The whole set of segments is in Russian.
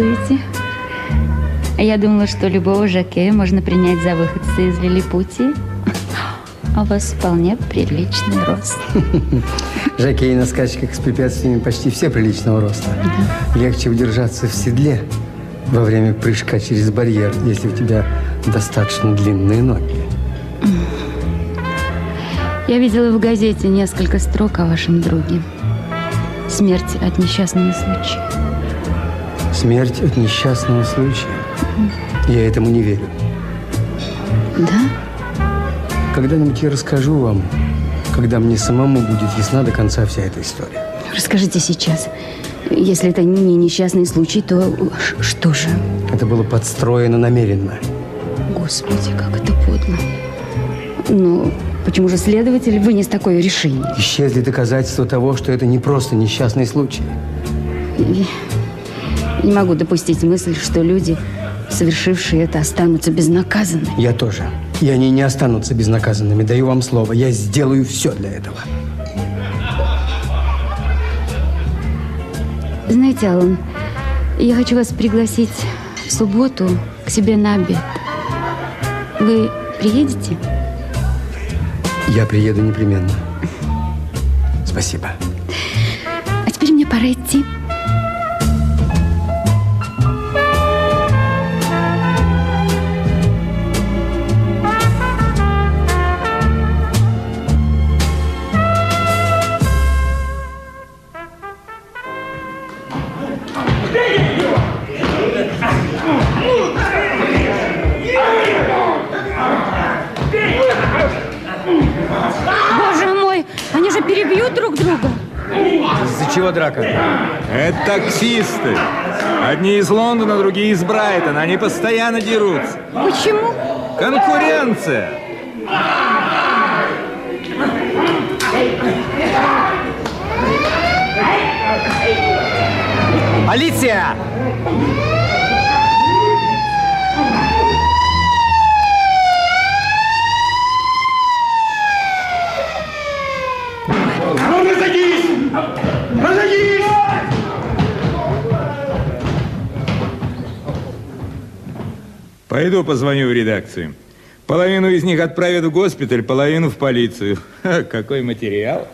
Танцуете. А я думала, что любого жакея можно принять за выходца из Лилипутии. А у вас вполне приличный рост. Жакеи на скачках с препятствиями почти все приличного роста. Легче удержаться в седле во время прыжка через барьер, если у тебя достаточно длинные ноги. Я видела в газете несколько строк о вашем друге. Смерть от несчастного случая. Смерть от несчастного случая? Я этому не верю. Да? Когда-нибудь я расскажу вам, когда мне самому будет ясна до конца вся эта история. Расскажите сейчас. Если это не несчастный случай, то что же? Это было подстроено намеренно. Господи, как это подло. Ну, почему же следователь вынес такое решение? Исчезли доказательства того, что это не просто несчастный случай. Я не могу допустить мысль, что люди, совершившие это, останутся безнаказанными. Я тоже. И они не останутся безнаказанными. Даю вам слово. Я сделаю все для этого. Знаете, Алан, я хочу вас пригласить в субботу к себе на обед. Вы приедете? Я приеду непременно. Спасибо. А теперь мне пора идти. Чего драка? Это таксисты. Одни из Лондона, другие из Брайтона. Они постоянно дерутся. Почему? Конкуренция. Полиция! Пойду позвоню в редакцию. Половину из них отправят в госпиталь, половину в полицию. Ха, какой материал?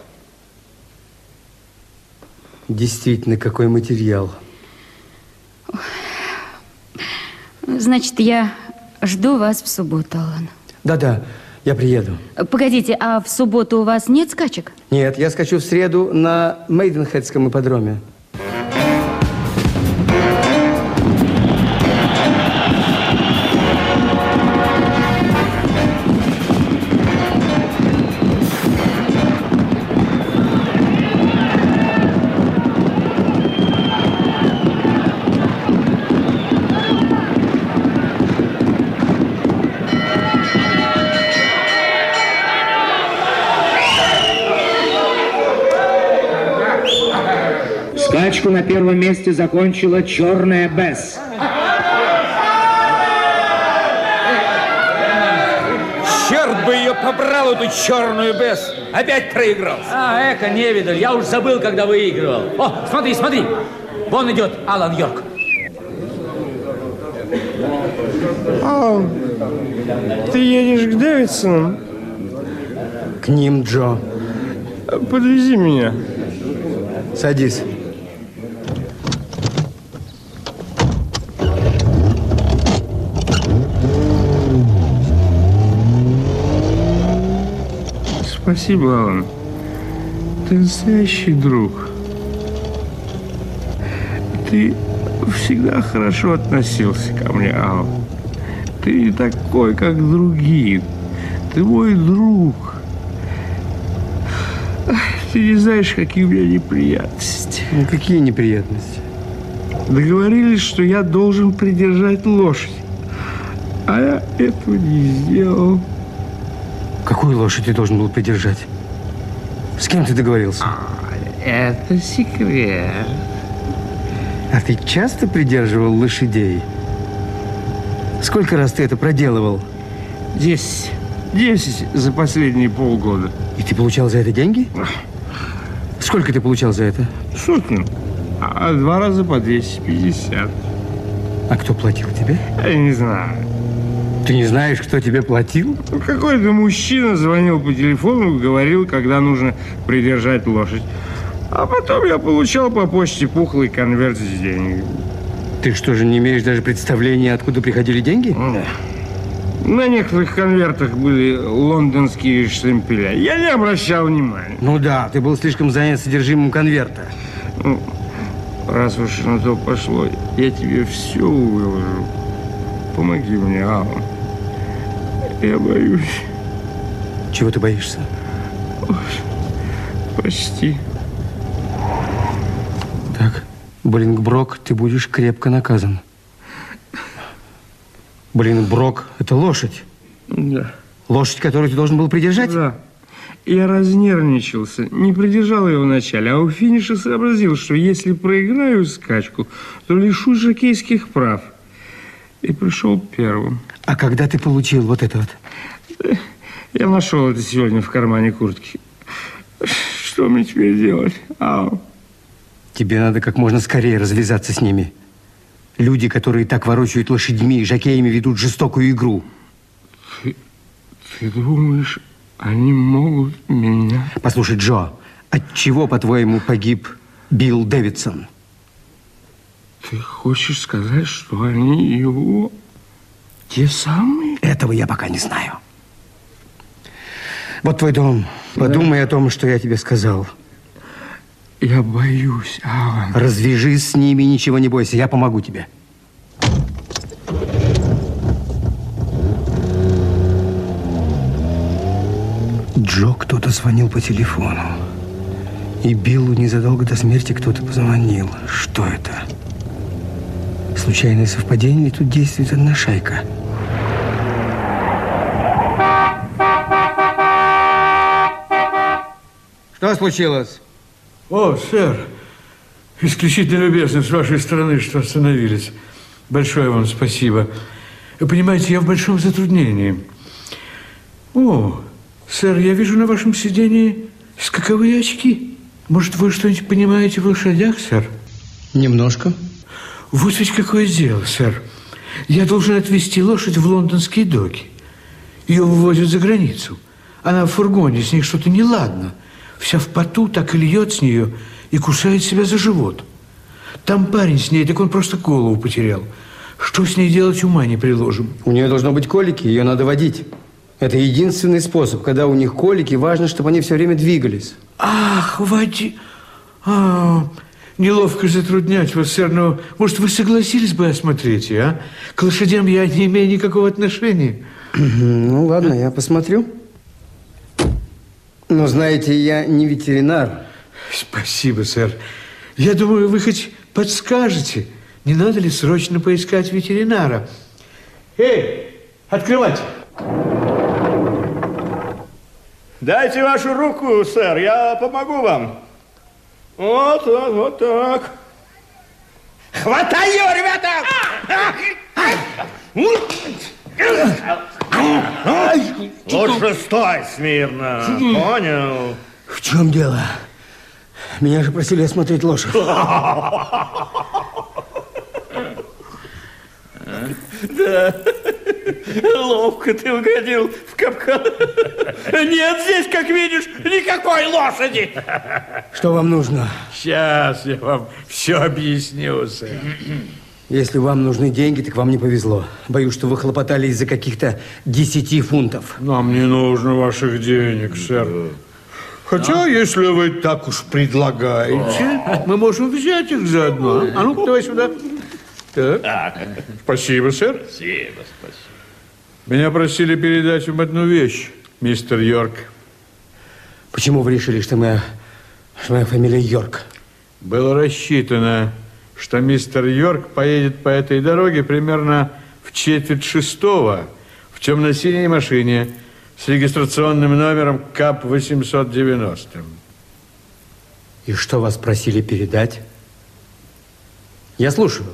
Действительно, какой материал. Значит, я жду вас в субботу, Алан. Да-да, я приеду. Погодите, а в субботу у вас нет скачек? Нет, я скачу в среду на Мейденхедском ипподроме. Скачку на первом месте закончила черная Бесс. Черт бы ее побрал, эту черную Бесс! Опять проиграл. А, эко, не видел. Я уж забыл, когда выигрывал. О, смотри, смотри. Вон идет Алан Йорк. А, ты едешь к Дэвидсонам? К ним, Джо. Подвези меня. Садись. Спасибо, Алан. Ты настоящий друг. Ты всегда хорошо относился ко мне, Алан. Ты не такой, как другие. Ты мой друг. Ты не знаешь, какие у меня неприятности. Ну, какие неприятности? Договорились, что я должен придержать лошадь. А я этого не сделал. Какую лошадь ты должен был придержать? С кем ты договорился? А, это секрет. А ты часто придерживал лошадей? Сколько раз ты это проделывал? Десять. Десять за последние полгода. И ты получал за это деньги? Сколько ты получал за это? Сотню. а два раза по 250. А кто платил тебе? Я не знаю. Ты не знаешь, кто тебе платил? Ну, Какой-то мужчина звонил по телефону говорил, когда нужно придержать лошадь. А потом я получал по почте пухлый конверт с деньгами. Ты что же, не имеешь даже представления, откуда приходили деньги? Да. На некоторых конвертах были лондонские штемпеля. Я не обращал внимания. Ну да, ты был слишком занят содержимым конверта. Ну, раз уж на то пошло, я тебе все выложу. Помоги мне, Алла. Я боюсь. Чего ты боишься? Почти. Так, Блингброк, ты будешь крепко наказан. Блингброк – это лошадь. Да. Лошадь, которую ты должен был придержать? Да. Я разнервничался, не придержал его вначале, а у финиша сообразил, что если проиграю скачку, то лишусь жокейских прав. И пришел первым. А когда ты получил вот это вот? Я нашел это сегодня в кармане куртки. Что мне теперь делать? Ау. Тебе надо как можно скорее развязаться с ними. Люди, которые так ворочают лошадьми и жокеями, ведут жестокую игру. Ты думаешь, они могут меня... Послушай, Джо, от чего, по-твоему, погиб Билл Дэвидсон? Ты хочешь сказать, что они его... Те самые? Этого я пока не знаю. Вот твой дом. Подумай о том, что я тебе сказал. Я боюсь, Алан. Развяжись с ними, ничего не бойся, я помогу тебе. Джо кто-то звонил по телефону. И Биллу незадолго до смерти кто-то позвонил. Что это? Случайное совпадение или тут действует одна шайка? Что случилось? О, сэр, исключительно любезно с вашей стороны, что остановились. Большое вам спасибо. Вы понимаете, я в большом затруднении. О, сэр, я вижу на вашем сидении скаковые очки. Может, вы что-нибудь понимаете в лошадях, сэр? Немножко. Вот ведь какое дело, сэр. Я должен отвезти лошадь в лондонские доки. Ее вывозят за границу. Она в фургоне, с ней что-то неладно. Вся в поту, так и льет с нее и кусает себя за живот. Там парень с ней, так он просто голову потерял. Что с ней делать, ума не приложим. У нее должно быть колики, ее надо водить. Это единственный способ. Когда у них колики, важно, чтобы они все время двигались. Ах, води... А, неловко затруднять вас, сэр, но, может, вы согласились бы осмотреть ее, а? К лошадям я не имею никакого отношения. Ну, ладно, я посмотрю. Но, знаете, я не ветеринар. Спасибо, сэр. Я думаю, вы хоть подскажете, не надо ли срочно поискать ветеринара? Эй, открывать! Дайте вашу руку, сэр, я помогу вам. Вот, вот, вот так. Хватай его, ребята! Лучше стой смирно, понял? В чем дело? Меня же просили осмотреть лошадь. Да, ловко ты угодил в капкан. Нет здесь, как видишь, никакой лошади. Что вам нужно? Сейчас я вам все объясню, сэр. Если вам нужны деньги, так вам не повезло. Боюсь, что вы хлопотали из-за каких-то 10 фунтов. Нам не нужно ваших денег, сэр. Хотя, если вы так уж предлагаете, мы можем взять их заодно. А ну давай сюда. Так. Спасибо, сэр. Спасибо, спасибо. Меня просили передать вам одну вещь, мистер Йорк. Почему вы решили, что моя, что моя фамилия Йорк? Было рассчитано, что мистер Йорк поедет по этой дороге примерно в четверть шестого в темно-синей машине с регистрационным номером КАП-890. И что вас просили передать? Я слушаю.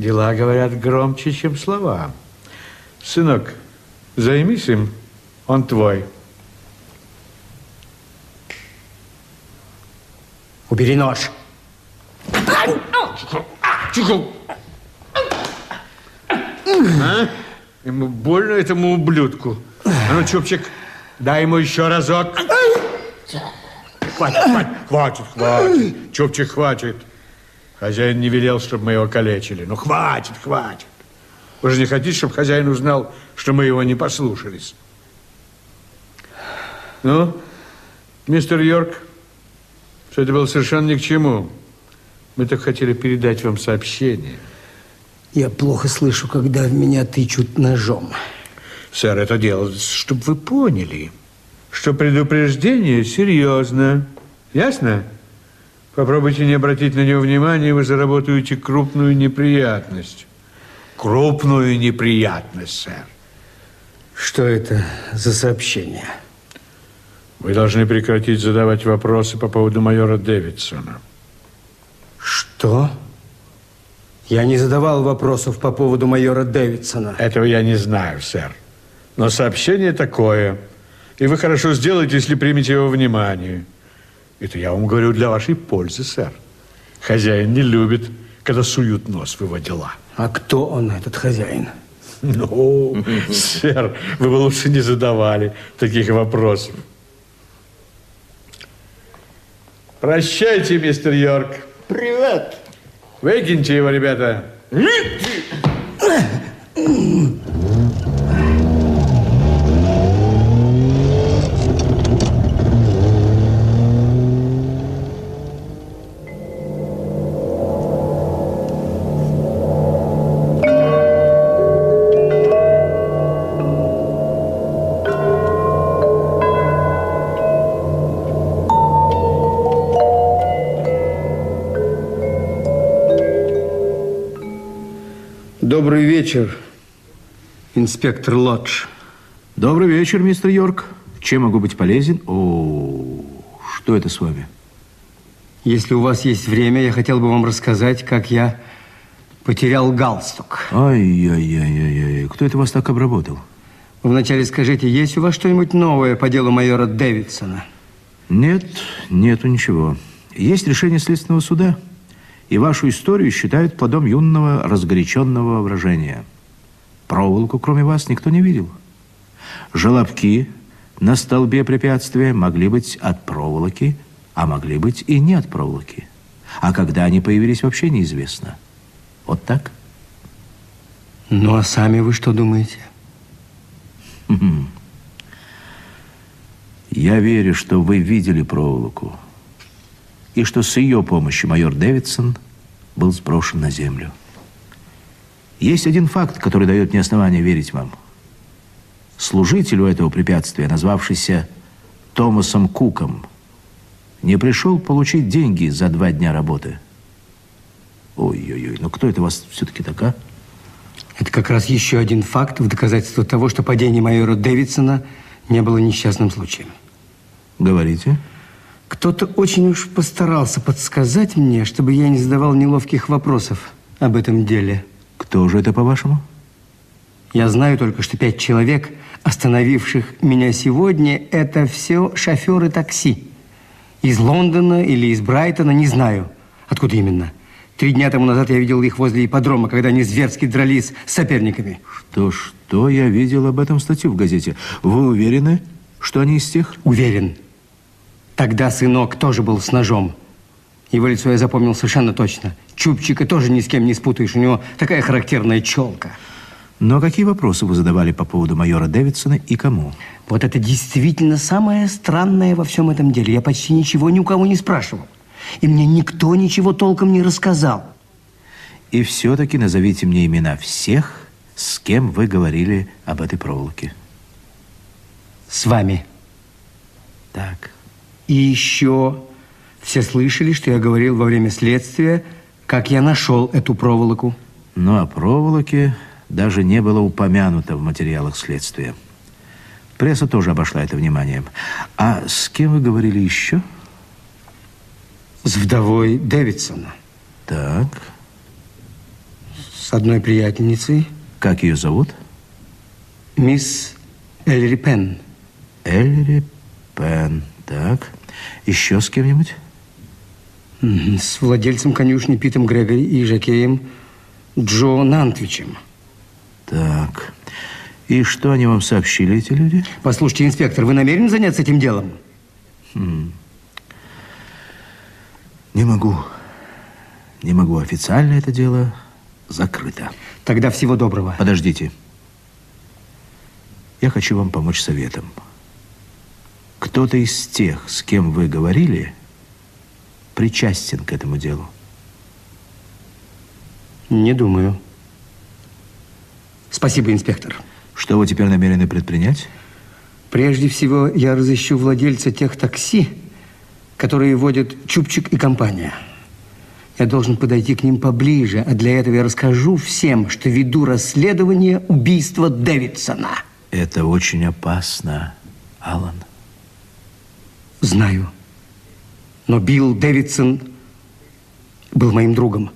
Дела говорят громче, чем слова. Сынок, займись им, он твой. Убери нож. А? Ему больно этому ублюдку. А ну, Чупчик, дай ему еще разок. Хватит, хватит, хватит, хватит. Чупчик, хватит. Хозяин не велел, чтобы мы его калечили. Ну, хватит, хватит. Вы же не хотите, чтобы хозяин узнал, что мы его не послушались? Ну, мистер Йорк, все это было совершенно ни к чему. Мы так хотели передать вам сообщение. Я плохо слышу, когда в меня тычут ножом. Сэр, это дело, чтобы вы поняли, что предупреждение серьезно. Ясно? Попробуйте не обратить на него внимания, и вы заработаете крупную неприятность. Крупную неприятность, сэр. Что это за сообщение? Вы должны прекратить задавать вопросы по поводу майора Дэвидсона. Что? Я не задавал вопросов по поводу майора Дэвидсона. Этого я не знаю, сэр. Но сообщение такое. И вы хорошо сделаете, если примете его внимание. Это я вам говорю для вашей пользы, сэр. Хозяин не любит, когда суют нос в его дела. А кто он, этот хозяин? Ну, сэр, вы бы лучше не задавали таких вопросов. Прощайте, мистер Йорк. Привет. Выкиньте его, ребята. Добрый вечер, инспектор Лодж. Добрый вечер, мистер Йорк. Чем могу быть полезен? О, что это с вами? Если у вас есть время, я хотел бы вам рассказать, как я потерял галстук. Ай-яй-яй-яй-яй. Кто это вас так обработал? Вначале скажите, есть у вас что-нибудь новое по делу майора Дэвидсона? Нет, нету ничего. Есть решение следственного суда, и вашу историю считают плодом юного разгоряченного воображения. Проволоку, кроме вас, никто не видел. Желобки на столбе препятствия могли быть от проволоки, а могли быть и не от проволоки. А когда они появились, вообще неизвестно. Вот так? Ну, а сами вы что думаете? Я верю, что вы видели проволоку, и что с ее помощью майор Дэвидсон был сброшен на землю. Есть один факт, который дает мне основание верить вам. Служителю этого препятствия, назвавшийся Томасом Куком, не пришел получить деньги за два дня работы. Ой-ой-ой, ну кто это у вас все-таки такая? Это как раз еще один факт в доказательство того, что падение майора Дэвидсона не было несчастным случаем. Говорите. Кто-то очень уж постарался подсказать мне, чтобы я не задавал неловких вопросов об этом деле. Кто же это, по-вашему? Я знаю только, что пять человек, остановивших меня сегодня, это все шоферы такси. Из Лондона или из Брайтона, не знаю, откуда именно. Три дня тому назад я видел их возле ипподрома, когда они зверски дрались с соперниками. Что, что? Я видел об этом статью в газете. Вы уверены, что они из тех? Уверен. Тогда сынок тоже был с ножом. Его лицо я запомнил совершенно точно. Чубчика тоже ни с кем не спутаешь. У него такая характерная челка. Но какие вопросы вы задавали по поводу майора Дэвидсона и кому? Вот это действительно самое странное во всем этом деле. Я почти ничего ни у кого не спрашивал. И мне никто ничего толком не рассказал. И все-таки назовите мне имена всех, с кем вы говорили об этой проволоке. С вами. Так. И еще все слышали, что я говорил во время следствия, как я нашел эту проволоку. Но о проволоке даже не было упомянуто в материалах следствия. Пресса тоже обошла это вниманием. А с кем вы говорили еще? С вдовой Дэвидсона. Так. С одной приятельницей. Как ее зовут? Мисс Эльри Пен. Эльри Пен. Так. Еще с кем-нибудь? С владельцем конюшни Питом Грегори и жокеем Джо Нантвичем. Так. И что они вам сообщили, эти люди? Послушайте, инспектор, вы намерены заняться этим делом? Не могу. Не могу. Официально это дело закрыто. Тогда всего доброго. Подождите. Я хочу вам помочь советом. Кто-то из тех, с кем вы говорили, причастен к этому делу. Не думаю. Спасибо, инспектор. Что вы теперь намерены предпринять? Прежде всего, я разыщу владельца тех такси, которые водят Чупчик и компания. Я должен подойти к ним поближе, а для этого я расскажу всем, что веду расследование убийства Дэвидсона. Это очень опасно, Алан. Знаю. Но Билл Дэвидсон был моим другом.